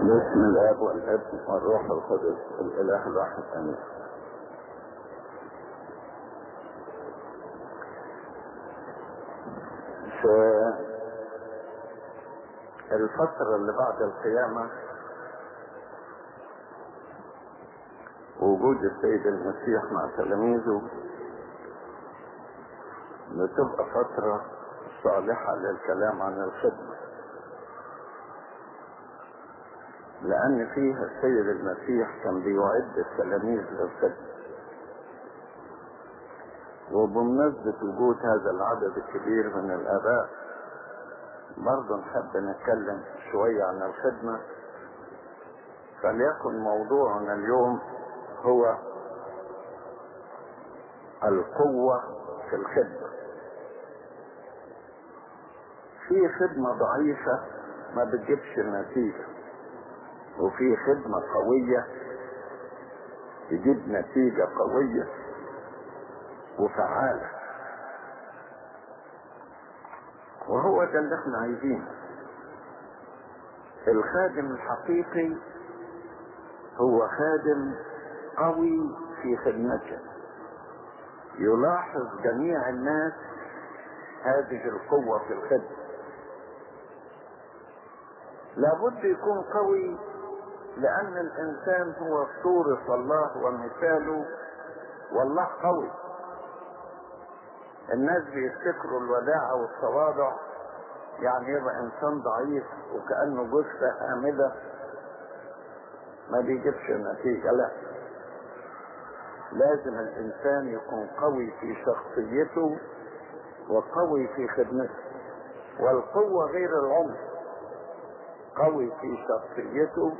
باسم الآب والابن والروح القدس الإله الواحد. آمين. في الفترة اللي بعد القيامة وجود السيد المسيح مع تلاميذه بتبقى فترة صالحة للكلام عن الخدمة. لأن فيها السيد المسيح كان بيعد التلاميذ للخدمة وبمناسبة وجود هذا العدد الكبير من الآباء برضه نحب نتكلم شوية عن الخدمة. فليكن موضوعنا اليوم هو القوة في الخدمة. في خدمة ضعيفة ما بتجيبش نتيجة وفي خدمة قوية تجيب نتيجة قوية وفعالة. وهو ده اللي إحنا عايزينه. الخادم الحقيقي هو خادم قوي في خدمته. يلاحظ جميع الناس هذه القوة في الخدمة. لابد يكون قوي لأن الإنسان هو صورة الله ومثاله والله قوي. الناس بيفتكروا الوداعة والتواضع. يعني يبقى إنسان ضعيف وكأنه جثة هامدة ما بيجيبش نتيجة لا. لازم الإنسان يكون قوي في شخصيته وقوي في خدمته. والقوة غير العنف قوي في شخصيته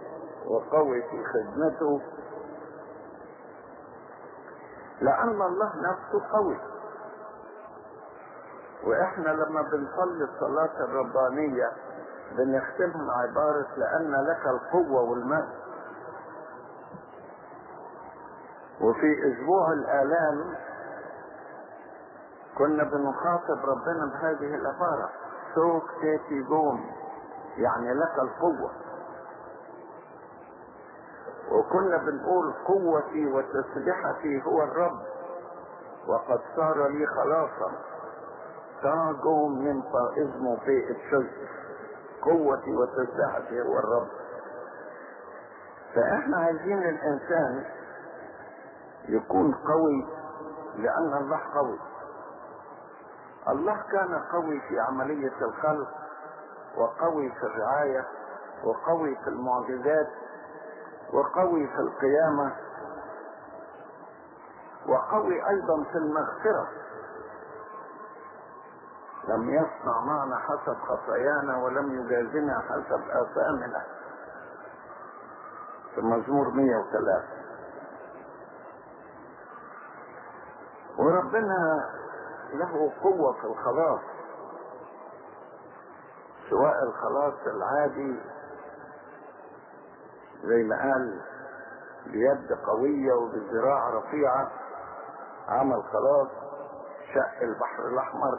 وقوي في خدمته. لأن الله نفسه قوي. وإحنا لما بنصلي الصلاة الربانية بنختمها عبارة لأن لك القوة والمجد. وفي أسبوع الآلام كنا بنخاطب ربنا بهذه العبارة. سوك تاتي جوم يعني لك القوة. وكنا بنقول قوتي وتسبحتي هو الرب. وقد صار لي خلاصا. تاجو من اسمه في الشجر. قوتي وتسبحتي هو الرب. فإحنا عايزين الإنسان يكون قوي لأن الله قوي. الله كان قوي في عملية الخلق وقوي في الرعاية وقوي في المعجزات وقوي في القيامة وقوي أيضا في المغفرة. لم يصنع معنا حسب خطايانا ولم يجازنا حسب آثامنا. في مزمور 103 وربنا له قوة في الخلاص سواء الخلاص العادي زي ما قال بيد قوية وبذراع رفيعة عمل خلاص شق البحر الأحمر.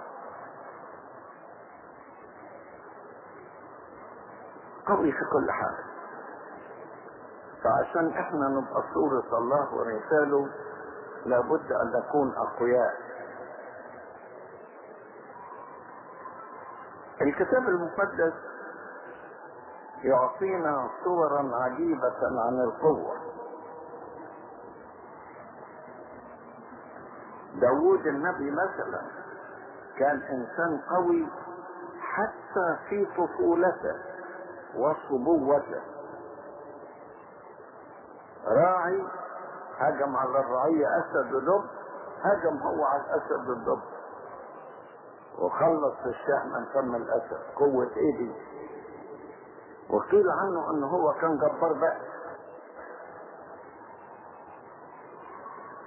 قوي في كل حاجة فعشان إحنا نبقى صورة الله ومثاله لابد أن نكون أقوياء. الكتاب المقدس يعطينا صورا عجيبة عن القوة. داود النبي مثلا كان إنسان قوي حتى في طفولته وصبوته. راعي هجم على الرعية أسد ودب هجم هو على الأسد والدب وخلص الشاه من فم الأسد قوة إيه دي وقيل عنه ان هو كان جبار بأس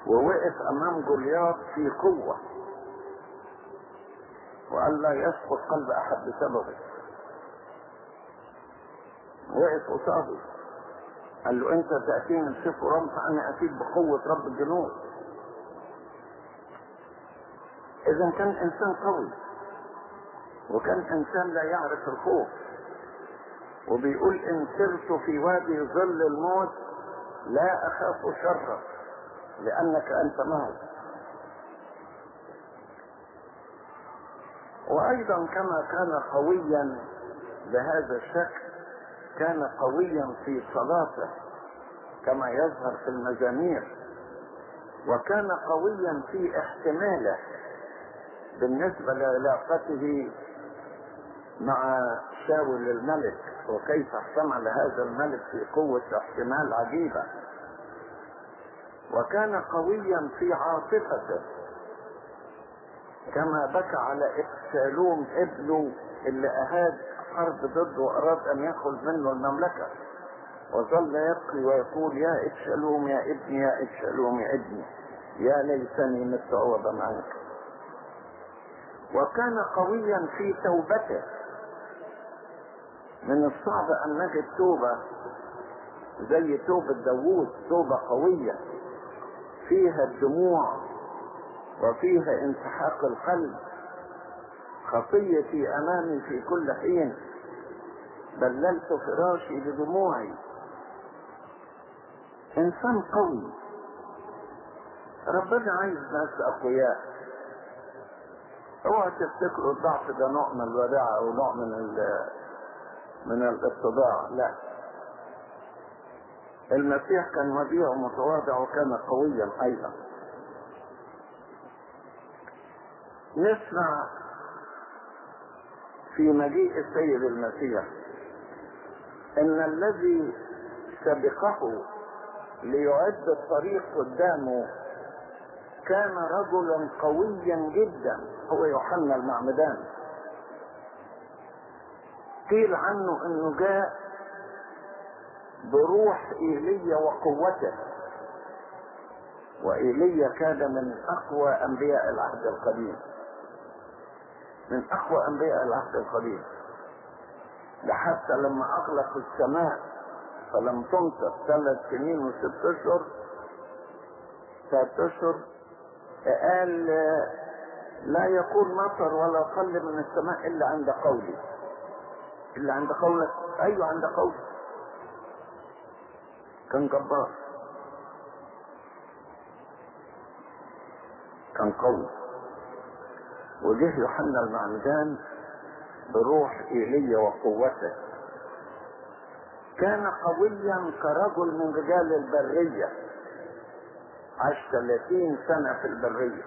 ووقف أمام جولياط في قوة. وقال لا يسقط قلب أحد بسببه. وقف قصاده. قال له أنت تأتيني بسيف ورمح أنا اتيك بقوة رب الجنود. اذا كان إنسان قوي. وكان إنسان لا يعرف الخوف. وبيقول إن سرت في وادي ظل الموت لا أخاف شرا لأنك أنت معي. وأيضا كما كان قويا بهذا الشكل كان قويا في صلاته كما يظهر في المزامير وكان قويا في احتماله بالنسبة لعلاقته مع شاول الملك. وكيف احتمل هذا الملك في قوة احتمال عجيبة. وكان قويا في عاطفته كما بكى على ابسالوم ابنه اللي أهاد حرب ضده وأراد أن يأخذ منه المملكة وظل يبكي ويقول يا ابشالوم يا ابني يا ابشالوم يا ابني يا ليتني مت عوضا عنك وكان قويا في توبته من الصعب أن نجد توبة زي توبة داوود توبة قوية فيها الدموع وفيها انسحاق القلب خطيتي أمامي في كل حين بللت فراشي بدموعي. إنسان قوي. ربنا عايز ناس أقوياء. اوعى تفتكروا الضعف ده نوع من الوداعة أو نوع من من الاتضاع لا. المسيح كان وديع ومتواضع وكان قويا أيضا. نسمع في مجيء السيد المسيح إن الذي سبقه ليعد الطريق قدامه كان رجلا قويا جدا هو يوحنا المعمدان. قيل عنه إنه جاء بروح إيليا وقوته. وإيليا كان من أقوى أنبياء العهد القديم. من أقوى أنبياء العهد القديم. لحتى لما أغلق السماء فلم تمطر ثلاث سنين وست أشهر ثلاث أشهر قال لا يكون مطر ولا قل من السماء إلا عند قولي الا عند قولك أيوه عند قولي كان جبار. كان قوي وجه يوحنا المعمدان بروح ايليا وقوته. كان قويا كرجل من رجال البرية. عاش 30 سنة في البرية.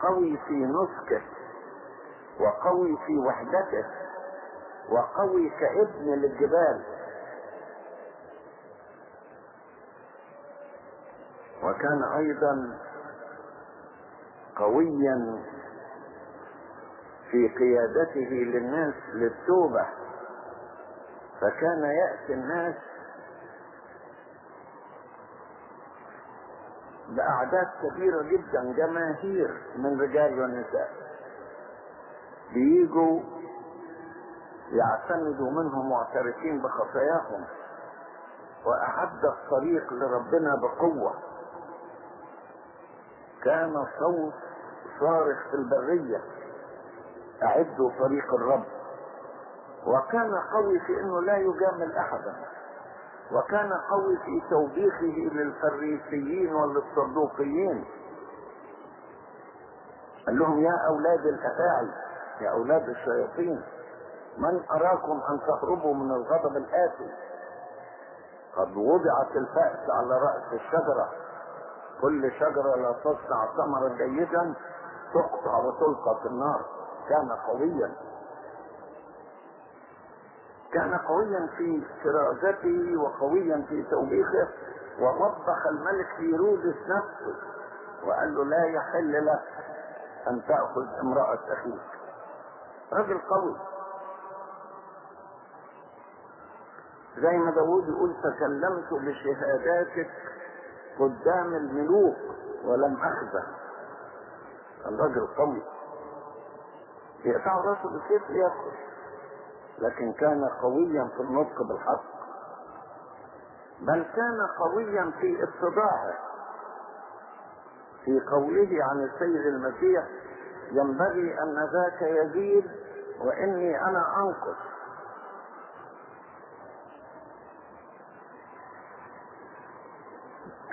قوي في نسكه وقوي في وحدته. وقوي كابن للجبال. وكان أيضا قويا في قيادته للناس للتوبة. فكان يأتي الناس بأعداد كبيرة جدا جماهير من رجال ونساء. بيجوا يعتمدوا منهم معترفين بخطاياهم وأعد الطريق لربنا بقوة. كان صوت صارخ في البرية أعدوا طريق الرب. وكان قوي في إنه لا يجامل أحدا. وكان قوي في توبيخه للفريسيين وللصدوقيين قال لهم يا أولاد الافاعي يا أولاد الشياطين من أراكم أن تهربوا من الغضب الآتي؟ قد وضعت الفأس على رأس الشجرة. كل شجرة لا تصنع ثمرا جيدا تقطع وتلقى في النار. كان قويا. كان قويا في كرازته وقويا في توبيخه ووبخ الملك هيرودس نفسه وقال له لا يحل لك أن تأخذ امرأة أخيك. رجل قوي. زي ما داود يقول تكلمت بشهاداتك قدام الملوك ولم اخذه الرجل قوي. يقطع راسه بالسيف ياكل لكن كان قويا في النطق بالحق. بل كان قويا في اتضاعه في قوله عن السيد المسيح ينبغي أن ذاك يزيد وإني أنا أنقص.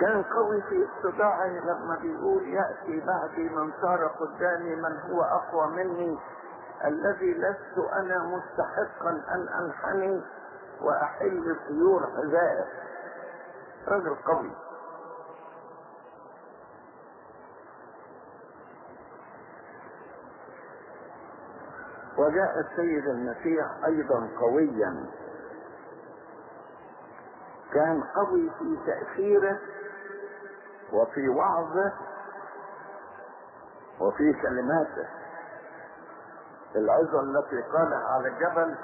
كان قوي في استطاعة لما بيقول يأتي بعدي من صار قدامي من هو أقوى مني الذي لست أنا مستحقا أن أنحني وأحل طيور حذائه رجل قوي وجاء السيد المسيح أيضا قويا. كان قوي في تأثيره وفي وعظه وفي كلماته العظة التي قالها على الجبل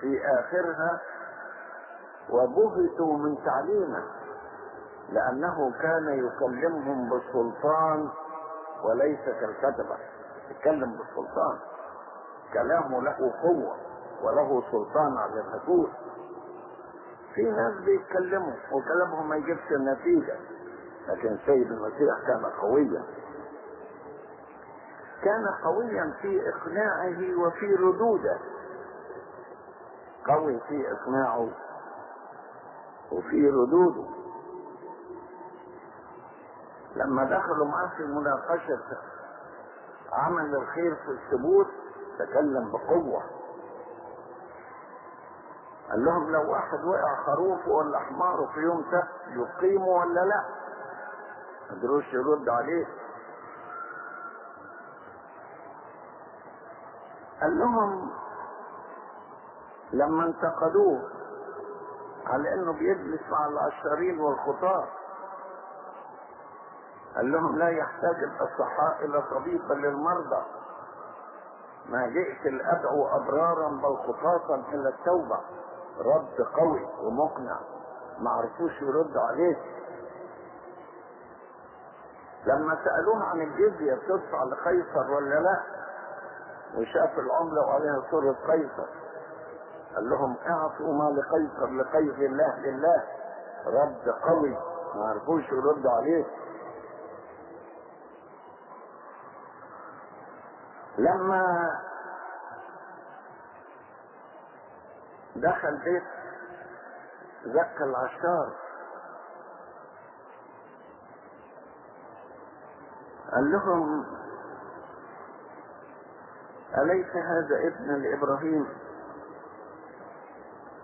في آخرها وبهتوا من تعليمه لأنه كان يكلمهم بالسلطان وليس كالكتبة. يتكلم بالسلطان. كلامه له قوة وله سلطان على النفوس في ناس بيتكلموا وكلامهم ما يجيبش النتيجة. لكن سيد المسيح كان قويا. كان قويا في إقناعه وفي ردوده. قوي في إقناعه وفي ردوده. لما دخلوا معاه في مناقشة عمل الخير في الثبوت تكلم بقوة. قال لهم لو واحد وقع خروفه ولا حماره في يوم سبت يقيمه ولا لا؟ قدروش يرد عليه قال لهم لما انتقدوه على إنه بيجلس مع العشارين والخطاة. قال لهم لا يحتاج الاصحاء إلى طبيبا للمرضى. ما جئت لأدعو أبرارا بل خطاطا إلى التوبة. رد قوي ومقنع. ما عرفوش يرد عليه. لما سألوه عن الجزية تدفع لقيصر ولا لا وشاف العملة وعليها صورة قيصر قال لهم أعطوا ما لقيصر لقيصر الله لله. رد قوي ما عرفوش يرد عليه. لما دخل بيت زكى العشار قال لهم أليس هذا ابن لإبراهيم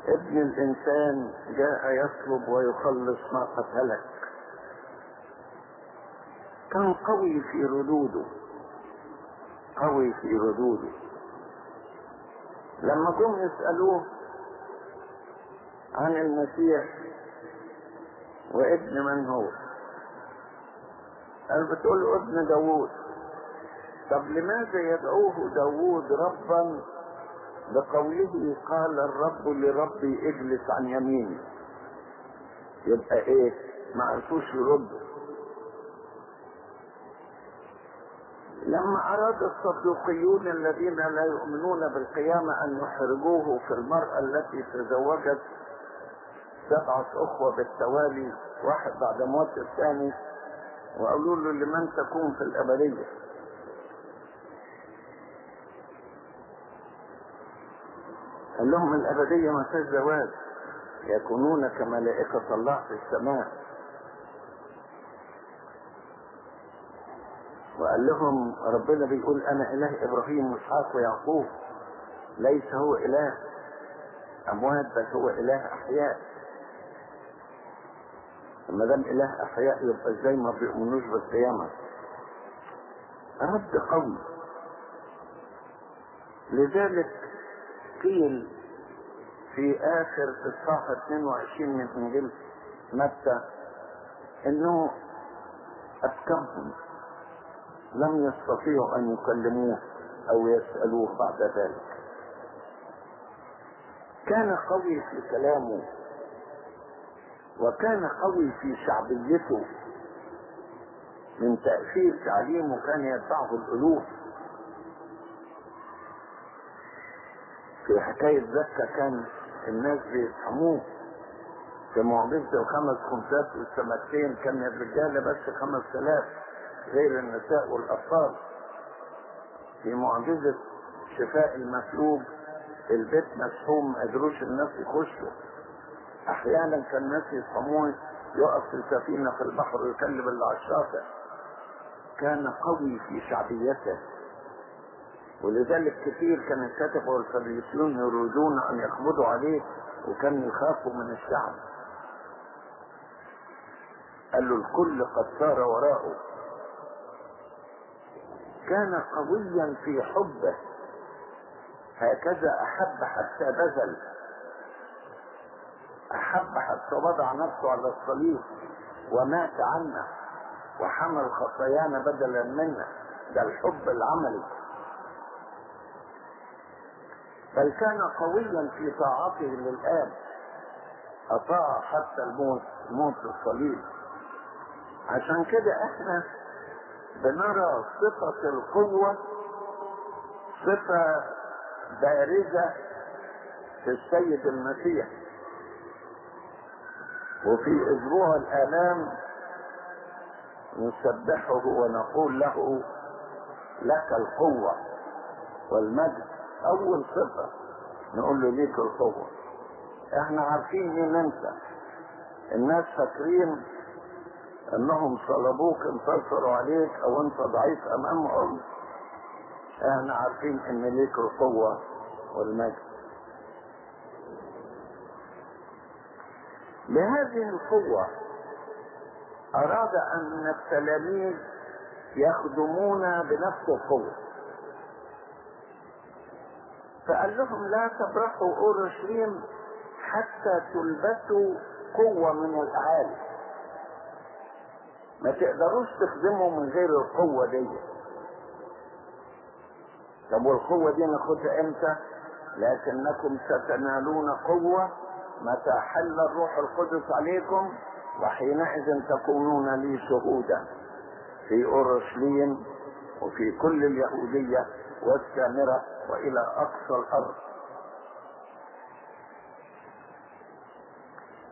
ابن الإنسان جاء يطلب ويخلص ما قتلك. كان قوي في ردوده قوي في ردوده. لما جم يسألوه عن المسيح وابن من هو قال بتقول له ابن داوود. طب لماذا يدعوه داوود ربا؟ بقوله قال الرب لربي اجلس عن يميني. يبقى إيه؟ ما عرفوش يردوا لما أراد الصدوقيون الذين لا يؤمنون بالقيامة أن يحرجوه في المرأة التي تزوجت سبعة أخوة بالتوالي واحد بعد موت الثاني وقالوا له لمن تكون في الأبدية. قال لهم الأبدية ما فيش زواج يكونون كملائكة الله في السماء. وقال لهم ربنا بيقول أنا إله إبراهيم وإسحاق ويعقوب. ليس هو إله أموات بل هو إله أحياء. ما دام إله أحياء يبقى إزاي ما بيؤمنوش بالقيامة؟ رد قوي. لذلك قيل في آخر إصحاح 22 من إنجيل متى إنه أبكمهم لم يستطيعوا أن يكلموه أو يسألوه بعد ذلك. كان قوي في كلامه. وكان قوي في شعبيته. من تأثير تعليمه كان يتبعه الألوف. في حكاية زكا كان الناس بيفهموه. في معجزة الخمس خمسات والسمكتين كان الرجالة بس خمس آلاف غير النساء والأطفال. في معجزة شفاء المسلوب البيت مسحوم ما قدروش الناس يخشوا. أحيانا كان الناس يفهموه يقف في السفينة في البحر ويكلم اللي على الشاطئ كان قوي في شعبيته. ولذلك كثير كان الكتبة والفريسيون يريدون أن يقبضوا عليه وكان يخافوا من الشعب. قال له الكل قد سار وراءه. كان قويا في حبه. هكذا أحب حتى بذل. أحب حتى وضع نفسه على الصليب ومات عنا وحمل خطايانا بدلا منا. ده الحب العملي. بل كان قويا في طاعته للآب. أطاع حتى الموت موت الصليب. عشان كده إحنا بنرى صفة القوة صفة بارزة في السيد المسيح. وفي أسبوع الآلام نسبحه ونقول له لك القوة والمجد. أول صفة نقول له ليك القوة. إحنا عارفين مين أنت. الناس فاكرين أنهم صلبوك انتصروا عليك أو أنت ضعيف أمامهم. إحنا عارفين إن ليك القوة والمجد. بهذه القوة أراد أن التلاميذ يخدمون بنفس القوة. فقال لهم لا تبرحوا اورشليم حتى تلبسوا قوة من الأعالي. ما تقدروش تخدموا من غير القوة دي. طب والقوة دي ناخدها إمتى؟ لكنكم ستنالون قوة متى حل الروح القدس عليكم وحينئذ تكونون لي شهودا في أورشليم وفي كل اليهودية والسامرة وإلى أقصى الأرض.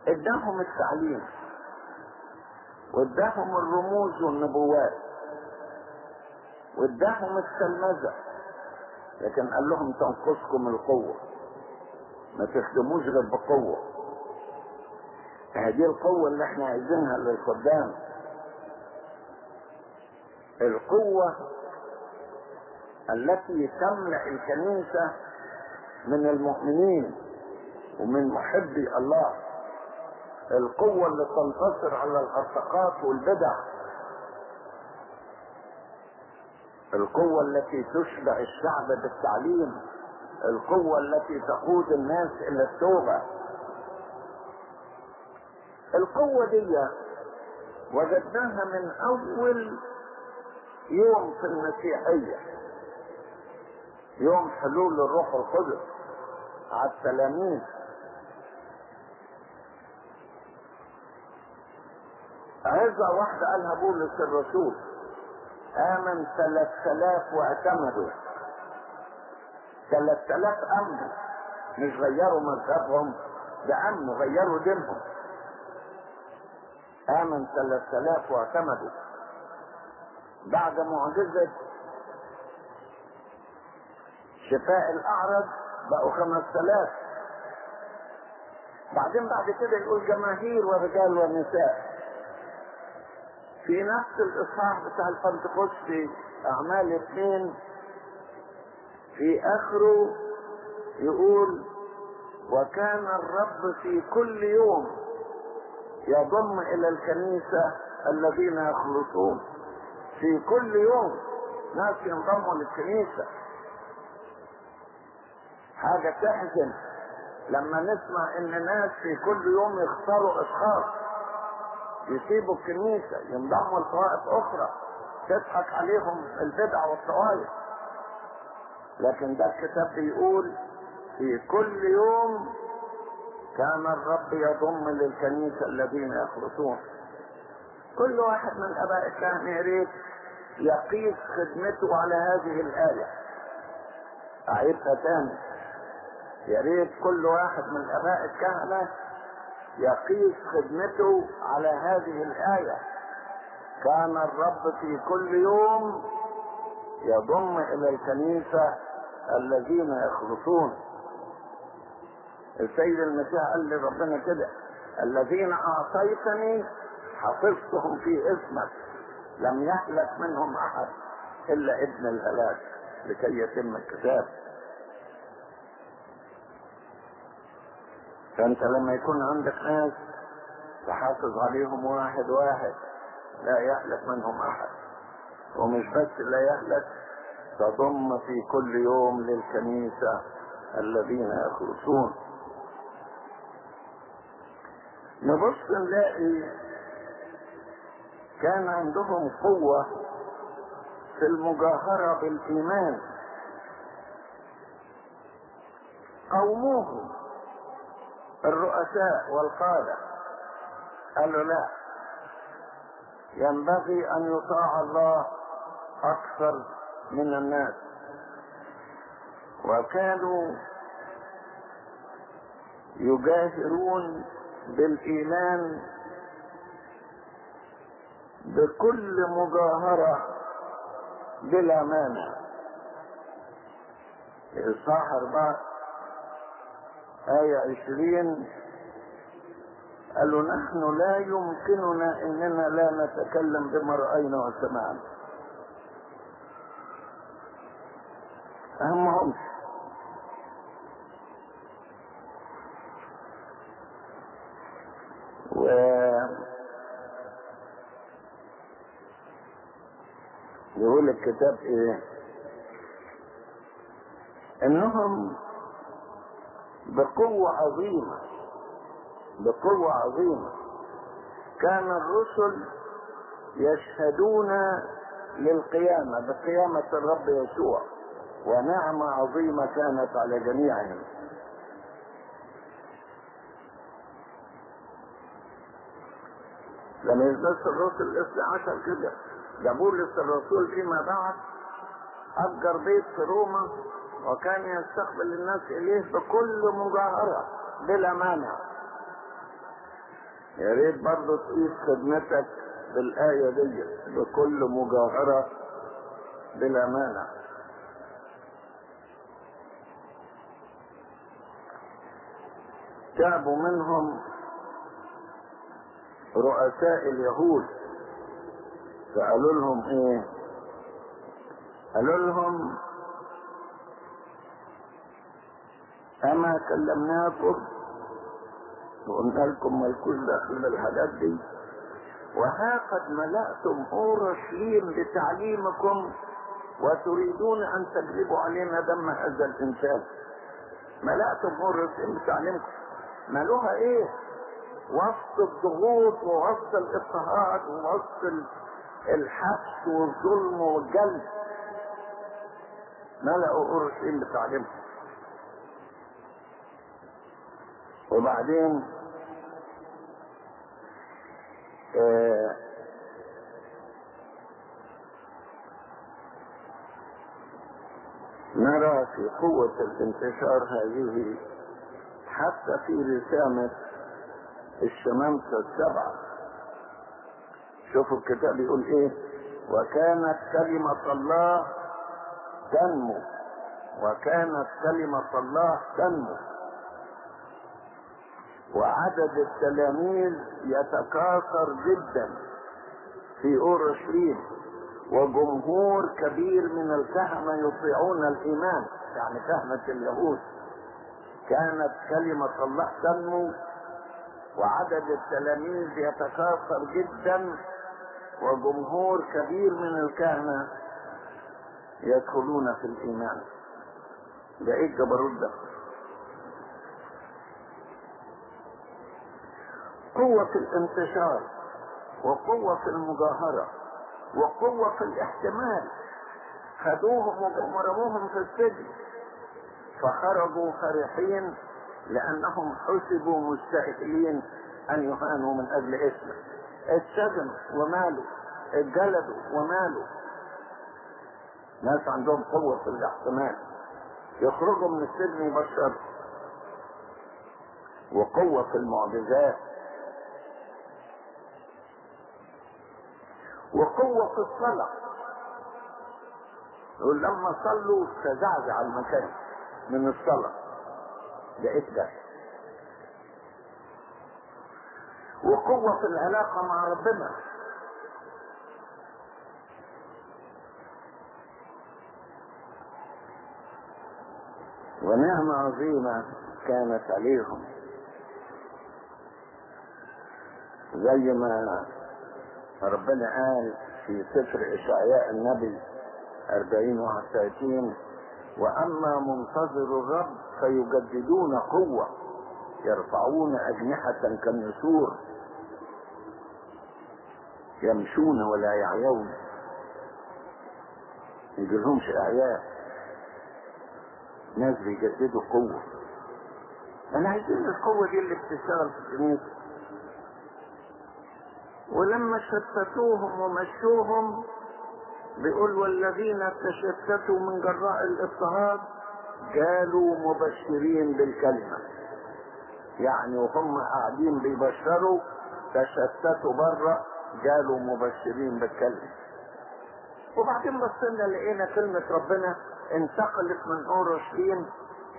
إداهم التعليم وإداهم الرموز والنبوات وإداهم التلمذة لكن قال لهم تنقصكم القوة. ما تخدموش غير بقوة هذه القوة اللي إحنا عايزينها للخدام القوة التي تملأ الكنيسة من المؤمنين ومن محبي الله. القوة اللي تنتصر على الهرطقات والبدع. القوة التي تشبع الشعب بالتعليم. القوة التي تقود الناس إلى التوبة. القوة دي وجدناها من أول يوم في المسيحية. يوم حلول الروح القدس على التلاميذ عظة واحدة قالها بولس الرسول. آمن ثلاث آلاف واعتمدوا. ثلاث آلاف أمنوا مش غيروا مذهبهم ده أمنوا غيروا دينهم. ثلاث آلاف واعتمدوا. بعد معجزة شفاء الأعرج بقوا خمس آلاف. بعدين بعد كده يقول جماهير ورجال ونساء. في نفس الإصحاح بتاع البنتكوست في أعمال اثنين في آخره يقول وكان الرب في كل يوم يضم إلى الكنيسة الذين يخلصون. في كل يوم ناس ينضموا للكنيسة. حاجة تحزن لما نسمع إن ناس في كل يوم يختاروا إشخاص يسيبوا الكنيسة ينضموا لطوائف أخرى تضحك عليهم البدع والطوائف لكن ده الكتاب بيقول في كل يوم كان الرب يضم للكنيسة الذين يخلصون كل واحد من الآباء الكهنة يا ريت يقيس خدمته على هذه الآية. أعيدها تاني. يا ريت كل واحد من الآباء الكهنة يقيس خدمته على هذه الآية. كان الرب في كل يوم يضم إلى الكنيسة الذين يخلصون. السيد المسيح قال لربنا كده الذين أعطيتني حفظتهم في اسمك لم يهلك منهم أحد إلا ابن الهلاك لكي يتم الكتاب. فأنت لما يكون عندك ناس تحافظ عليهم واحد واحد لا يهلك منهم أحد ومش بس لا يهلك تضم في كل يوم للكنيسة الذين يخلصون نبص نلاقي كان عندهم قوة في المجاهرة بالإيمان. قوموهم الرؤساء والقادة قالوا لا. ينبغي أن يطاع الله أكثر من الناس. وكانوا يجاهرون بالإيمان بكل مجاهرة بلا مانع. إصحاح أربعة آية عشرين قالوا نحن لا يمكننا إننا لا نتكلم بما رأينا وسمعنا. اهمهم و يقول الكتاب إيه؟ إنهم بقوة عظيمة بقوة عظيمة. كان الرسل يشهدون للقيامة بقيامة الرب يسوع. ونعمة عظيمة كانت على جميعهم. لما يزدس الرسل الاثنى عشر كده. ده بولس الرسول فيما بعد أجر بيت في روما وكان يستقبل الناس إليه بكل مجاهرة بلا مانع. يا ريت برضه تقيس خدمتك بالآية دي بكل مجاهرة بلا مانع. تعبوا منهم رؤساء اليهود. فقالوا لهم إيه؟ قالوا لهم أما كلمناكم وقلنا لكم مالكوش دخل بالحاجات دي وها قد ملأتم اورشليم بتعليمكم وتريدون أن تجلبوا علينا دم هذا الإنسان. ملأتم اورشليم بتعليمكم. مالوها إيه؟ وسط الضغوط ووسط الاضطهاد ووسط الحبس والظلم والجلد. ملأوا اورشليم بتعليمهم وبعدين آه نرى في قوة الانتشار هذه حتى في رسالة الشمامسة السبعة. شوفوا الكتاب يقول إيه؟ وكانت كلمة الله تنمو. وكانت كلمة الله تنمو. وعدد التلاميذ يتكاثر جدا في اورشليم وجمهور كبير من الكهنة يطيعون الإيمان. يعني كهنة اليهود. كانت كلمة الله تنمو وعدد التلاميذ يتكاثر جدا وجمهور كبير من الكهنة يدخلون في الإيمان. ده إيه الجبروت ده؟ قوة الانتشار وقوة في المجاهرة وقوة في الاحتمال. خدوهم ورموهم في السجن. فخرجوا فرحين لأنهم حسبوا مستأهلين أن يهانوا من أجل اسمه. اتسجنوا ومالوا اتجلدوا ومالوا. ناس عندهم قوة في الاحتمال. يخرجوا من السجن يبشروا وقوة في المعجزات. وقوة في الصلاة. يقول لما صلوا تزعزع المكان. من الصلاة. ده وقوة في العلاقة مع ربنا. ونعمة عظيمة كانت عليهم. زي ما ربنا قال في سفر إشعياء النبي 40 31 وأما منتظر الرب فيجددون قوة يرفعون أجنحة كالنسور. يمشون ولا يعيون. يجيلهمش إعياء. ناس بيجددوا قوة. أنا عايزين القوة دي اللي بتشتغل في الكنيسة ولما شتتوهم ومشوهم بيقول والذين تشتتوا من جراء الاضطهاد قالوا مبشرين بالكلمة. يعني وهم قاعدين بيبشروا تشتتوا بره قالوا مبشرين بالكلمة. وبعدين بصينا لقينا كلمة ربنا انتقلت من أورشليم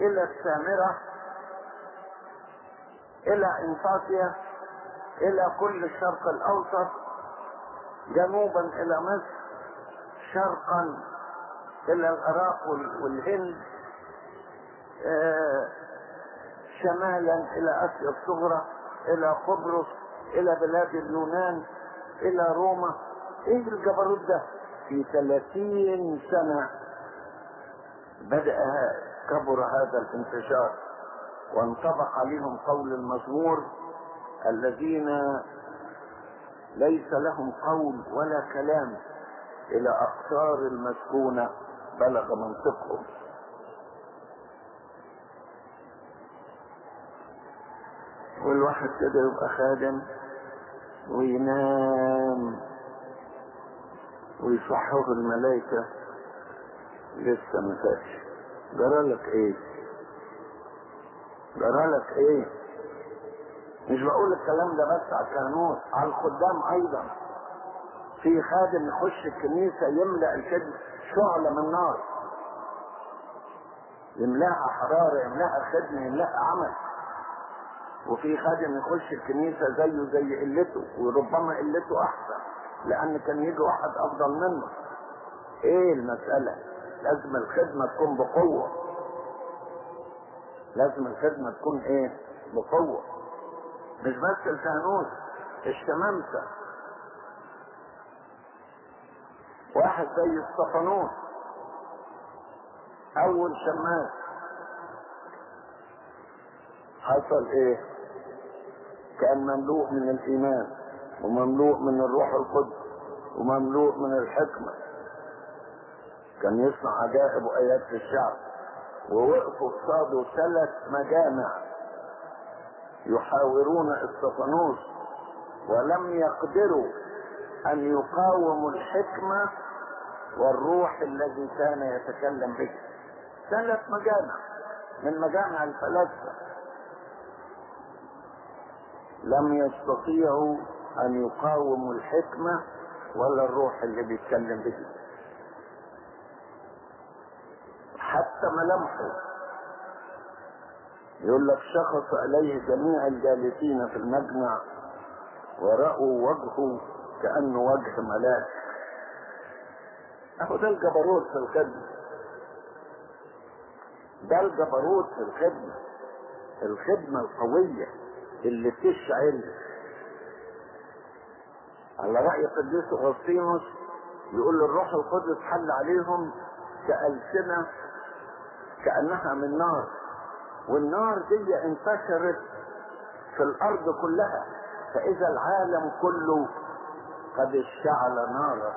إلى السامرة إلى انطاكيا إلى كل الشرق الأوسط جنوبا إلى مصر. شرقا إلى العراق والهند آه شمالا إلى آسيا الصغرى إلى قبرص إلى بلاد اليونان إلى روما. إيه الجبروت ده؟ في ثلاثين سنة بدأ كبر هذا الانتشار وانطبق عليهم قول المزمور الذين ليس لهم قول ولا كلام. إلى اقطار المسكونة بلغ منطقهم والواحد كده يبقى خادم وينام ويصحه الملائكة. لسه ما جرالك إيه؟ جرالك إيه؟ مش بقول الكلام ده بس على الكهنوت على الخدام أيضا. في خادم يخش الكنيسة يملأ الخدمة شعلة من نار يملأها حرارة يملأها خدمة يملأها عمل. وفي خادم يخش الكنيسة زيه زي قلته وربما قلته أحسن لأن كان يجي واحد أفضل منه. إيه المسألة؟ لازم الخدمة تكون بقوة. لازم الخدمة تكون إيه؟ بقوة. مش بس الكهنوت الشمامسة. واحد زي الصفانوس أول شماس. حصل إيه؟ كأن مملوء من الإيمان ومملوء من الروح القدس ومملوء من الحكمة. كان يصنع عجائب وآيات في الشعب ووقفوا قصاده ثلاث مجامع. يحاورون استفانوس ولم يقدروا أن يقاوموا الحكمة والروح الذي كان يتكلم به. ثلاث مجامع. من مجامع الفلاسفة. لم يستطيعوا أن يقاوموا الحكمة ولا الروح اللي بيتكلم به. حتى ملامحه يقول لك شخص عليه جميع الجالسين في المجمع ورأوا وجهه كأنه وجه ملاك. أهو ده الجبروت في الخدمة. ده الجبروت في الخدمة. الخدمة القوية اللي تشعل على رأي قديس أغسطينوس يقول الروح القدس حل عليهم كألسنة كأنها من نار. والنار دي انتشرت في الأرض كلها. فإذا العالم كله قد اشتعل نارا.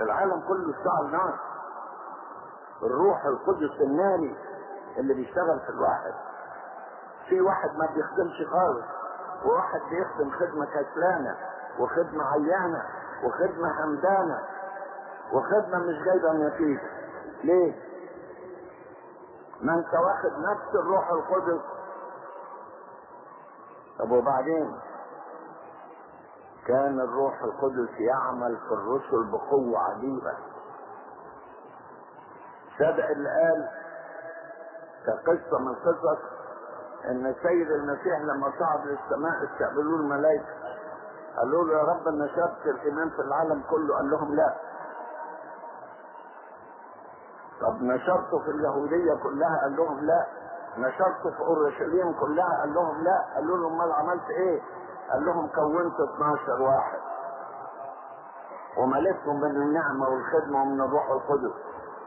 العالم كله اشتعل نار. الروح القدس الناري اللي بيشتغل في الواحد. في واحد ما بيخدمش خالص وواحد بيخدم خدمة كسلانة وخدمة عيانة وخدمة همدانة وخدمة مش جايبة نتيجة. ليه؟ ما انت واخد نفس الروح القدس. طب وبعدين؟ كان الروح القدس يعمل في الرسل بقوة عجيبة. صدق اللي قال كقصة من قصص إن السيد المسيح لما صعد للسماء استقبلوه الملائكة. قالوا له يا رب نشرت الإيمان في العالم كله قال لهم لا. طب نشرته في اليهودية كلها؟ قال لهم لا. نشرته في أورشليم كلها؟ قال لهم لا. قالوا له أمال عملت إيه؟ قال لهم كونت 12 واحد. وملكتهم من النعمة والخدمة ومن الروح القدس.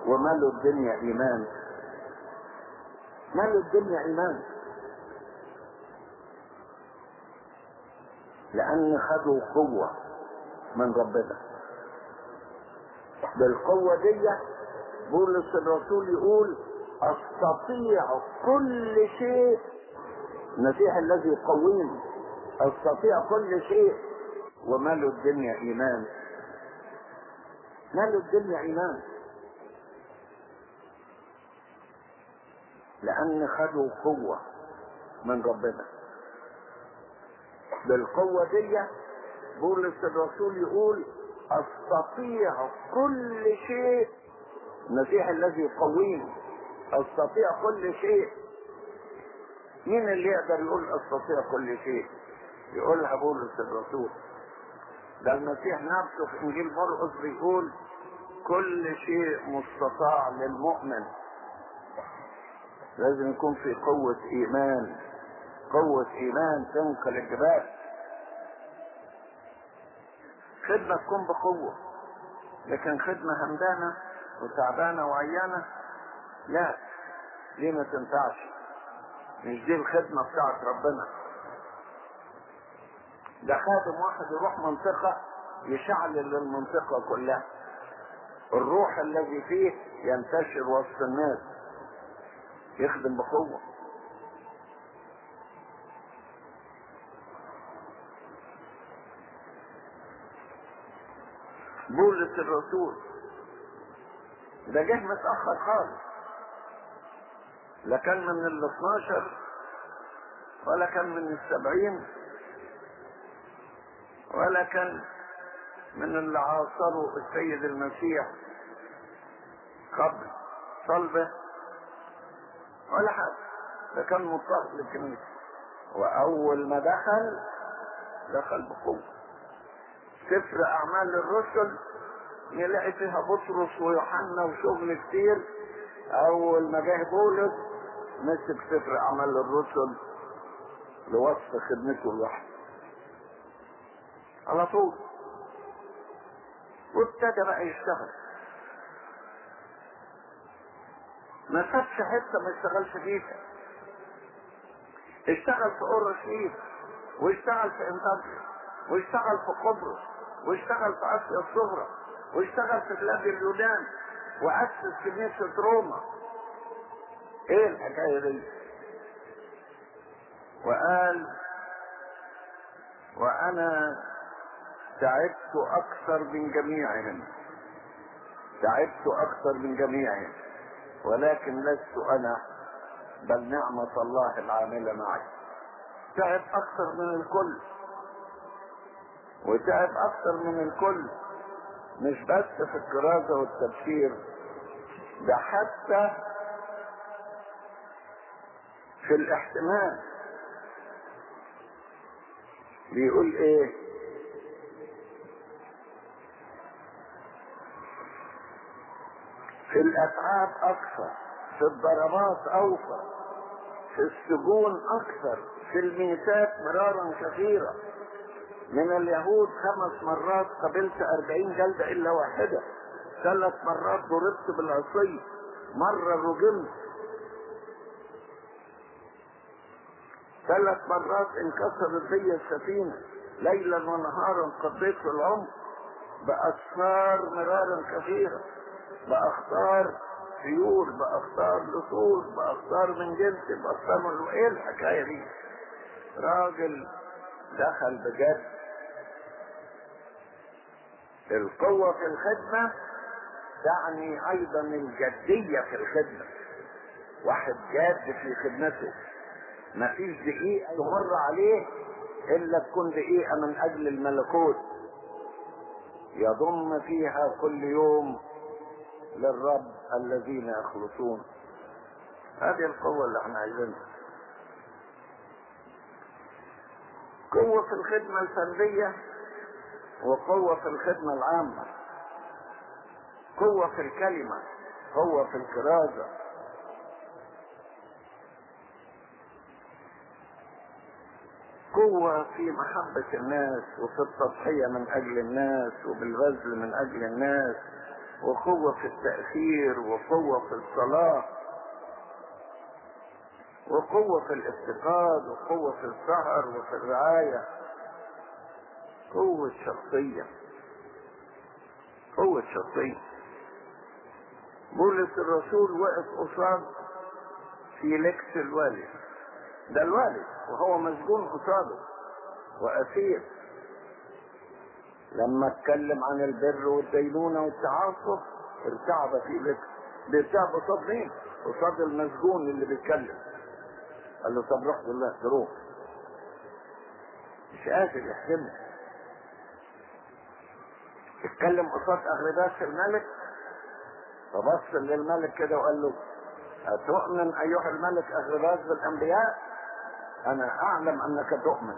وملوا الدنيا إيمان. ملوا الدنيا إيمان. لأن خدوا قوة من ربنا. بالقوة دي بولس الرسول يقول أستطيع كل شيء. المسيح الذي يقويني. أستطيع كل شيء. ومالوا الدنيا إيمان. مالوا الدنيا إيمان. لأن خدوا قوة من ربنا. بالقوة دي بولس الرسول يقول أستطيع كل شيء. المسيح الذي يقويني أستطيع كل شيء. مين اللي يقدر يقول أستطيع كل شيء؟ يقولها بولس الرسول ده المسيح نفسه في إنجيل مرقس بيقول كل شيء مستطاع للمؤمن. لازم يكون في قوة إيمان. قوة إيمان تنقل الجبال. خدمة تكون بقوة. لكن خدمة همدانة وتعبانة وعيانة لا دي ما تنفعش؟ مش دي الخدمة بتاعت ربنا. ده خادم واحد يروح منطقة يشعلل المنطقة كلها. الروح الذي فيه ينتشر وسط الناس يخدم بقوة. بولس الرسول. ده جه متأخر خالص. لا كان من ال 12 ولا كان من السبعين. ولا كان من اللي عاصروا السيد المسيح قبل صلبه ولا حاجة. ده كان مضطهد للكنيسة. وأول ما دخل دخل بقوة. سفر أعمال الرسل نلاقي فيها بطرس ويوحنا وشغل كتير. أول ما جه بولس مسك سفر أعمال الرسل لوصف خدمته لوحده. على طول. وابتدى بقى يشتغل ما سابش حتة ما اشتغلش فيها. اشتغل في اورشليم واشتغل في انطاكيا واشتغل في قبرص واشتغل في آسيا الصغرى واشتغل في بلاد اليونان واسس كنيسه روما. إيه الحكاية دي؟ وقال وأنا تعبت أكثر من جميعهم. تعبت أكثر من جميعهم. ولكن لست أنا بل نعمة الله العاملة معي. تعب أكثر من الكل. وتعب أكثر من الكل مش بس في الكرازة والتبشير ده حتى في الاحتمال. بيقول إيه؟ في الأتعاب أكثر في الضربات أوفر في السجون أكثر في الميتات مرارا كثيرا من اليهود خمس مرات قبلت أربعين جلدة إلا واحدة. ثلاث مرات ضربت بالعصي مرة رجمت. ثلاث مرات انكسرت بي السفينة. ليلا ونهارا قضيت في العمر بأسفار مرارا كثيرة. بأخطار سيول بأخطار لصوص بأخطار من جنسي بأخطار من إيه الحكاية دي؟ راجل دخل بجد. القوة في الخدمة تعني أيضا الجدية في الخدمة. واحد جاد في خدمته. مفيش دقيقة تمر عليه إلا تكون دقيقة من أجل الملكوت. يضم فيها كل يوم للرب الذين يخلصون. هذه القوة اللي إحنا عايزينها. قوة في الخدمة الفردية وقوة في الخدمة العامة. قوة في الكلمة قوة في الكرازة قوة في محبة الناس وفي التضحية من أجل الناس وبالبذل من أجل الناس. وقوة في التأثير وقوة في الصلاة وقوة في الافتقاد وقوة في السهر وفي الرعاية. قوة شخصية. قوة شخصية. بولس الرسول وقف قصاد فيليكس الوالي ده الوالي وهو مسجون قصاده. وأسير لما اتكلم عن البر والدينونة والتعاطف ارتعب فيليكس بيرتعب قصاد مين؟ قصاد المسجون اللي بيتكلم. قال له طب روح بالله تروح. مش قادر يحكمه. اتكلم قصاد اغرباس الملك فبص للملك كده وقال له أتؤمن أيها الملك أغرباس بالأنبياء أنا أعلم أنك تؤمن.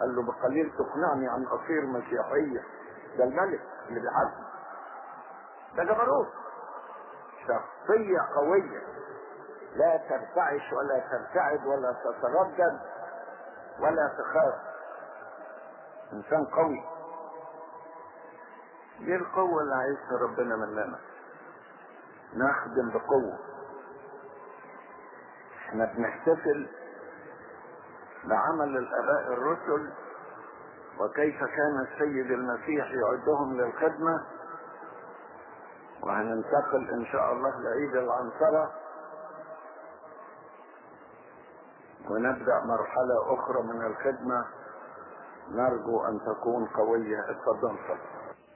قال له بقليل تقنعني عن أصير مسيحية ده الملك اللي بيحاسب ده جبروت. شخصية قوية. لا ترتعش ولا ترتعد ولا تتردد ولا تخاف. إنسان قوي. دي القوة اللي عايزها ربنا مننا نخدم بقوة. إحنا بنحتفل بعمل الآباء الرسل وكيف كان السيد المسيح يعدهم للخدمة. وهننتقل إن شاء الله لعيد العنصرة. ونبدأ مرحلة أخرى من الخدمة. نرجو أن تكون قوية. اتفضل صلى